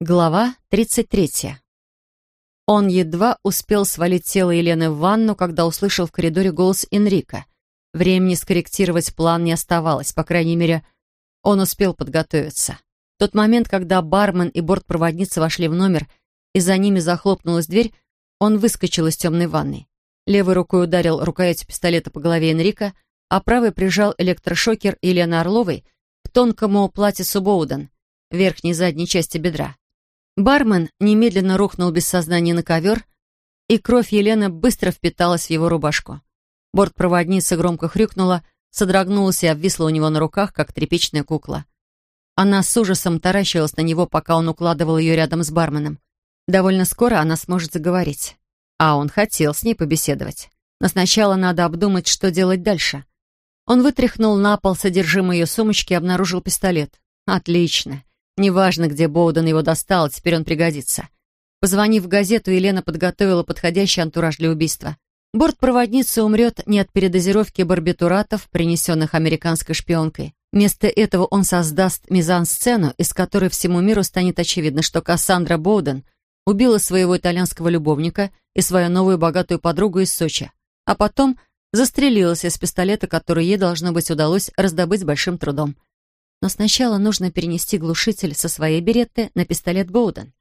Глава 33. Он едва успел свалить тело Елены в ванну, когда услышал в коридоре голос Энрика. Времени скорректировать план не оставалось, по крайней мере, он успел подготовиться. В тот момент, когда бармен и бортпроводница вошли в номер, и за ними захлопнулась дверь, он выскочил из темной ванны. Левой рукой ударил рукоятью пистолета по голове Энрика, а правой прижал электрошокер Елены Орловой к тонкому платье Субоуден, верхней задней части бедра. Бармен немедленно рухнул без сознания на ковер, и кровь Елены быстро впиталась в его рубашку. Бортпроводница громко хрюкнула, содрогнулась и обвисла у него на руках, как тряпичная кукла. Она с ужасом таращилась на него, пока он укладывал ее рядом с барменом. Довольно скоро она сможет заговорить. А он хотел с ней побеседовать. Но сначала надо обдумать, что делать дальше. Он вытряхнул на пол содержимое ее сумочки и обнаружил пистолет. Отлично. Неважно, где Боуден его достал, теперь он пригодится. Позвонив в газету, Елена подготовила подходящий антураж для убийства. Бортпроводница умрет не от передозировки барбитуратов, принесенных американской шпионкой. Вместо этого он создаст мизансцену, из которой всему миру станет очевидно, что Кассандра Боуден убила своего итальянского любовника и свою новую богатую подругу из Сочи, а потом застрелилась из пистолета, который ей, должно быть, удалось раздобыть большим трудом. Но сначала нужно перенести глушитель со своей беретты на пистолет Боуден.